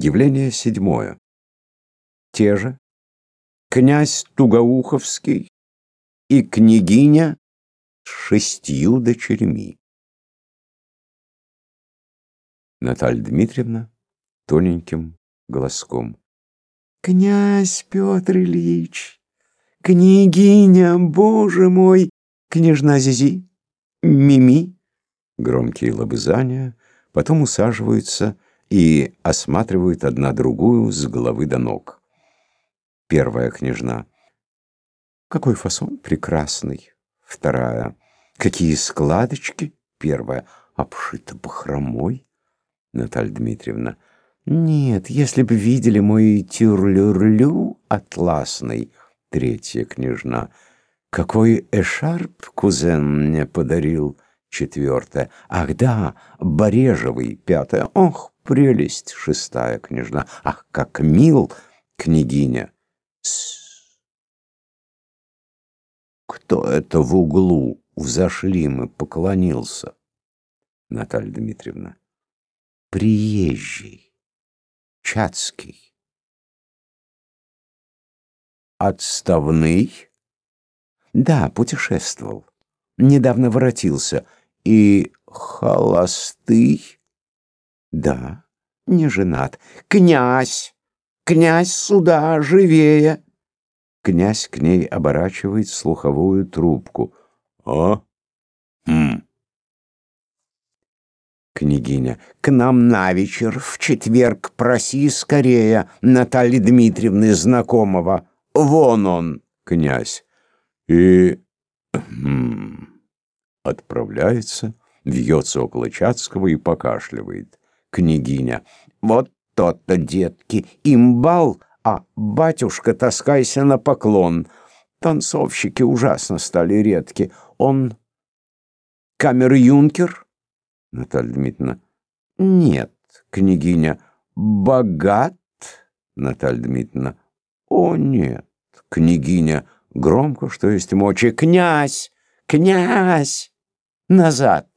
Явление седьмое. Те же князь Тугоуховский и княгиня с шестью дочерьми. Наталья Дмитриевна тоненьким голоском. «Князь Петр Ильич, княгиня, боже мой, княжна Зизи, Мими!» Громкие лобызания, потом усаживаются и осматривают одна другую с головы до ног. Первая княжна. «Какой фасон прекрасный!» Вторая. «Какие складочки?» Первая. «Обшита бахромой?» Наталья Дмитриевна. «Нет, если бы видели мой тюрлюрлю атласный». Третья княжна. «Какой эшарп кузен мне подарил?» Четвертая. «Ах да, барежевый». Пятая. «Ох, прелесть!» Шестая княжна. «Ах, как мил!» Княгиня. С Кто это в углу? Взошли мы, поклонился. Наталья Дмитриевна. Приезжий. Чацкий. Отставный? Да, путешествовал. Недавно воротился. И холостый? Да, не женат. Князь! Князь сюда, живее! Князь к ней оборачивает слуховую трубку. А? Хм. Княгиня. К нам на вечер в четверг проси скорее Натальи Дмитриевны знакомого. Вон он, князь. И... Хм. Отправляется, вьется около Чацкого и покашливает. Княгиня. Вот то-то, детки, имбал, а батюшка таскайся на поклон. Танцовщики ужасно стали редки. Он камер-юнкер? Наталья Дмитриевна. Нет, княгиня. Богат? Наталья Дмитриевна. О, нет, княгиня. Громко, что есть мочи. Князь! Князь! Назад!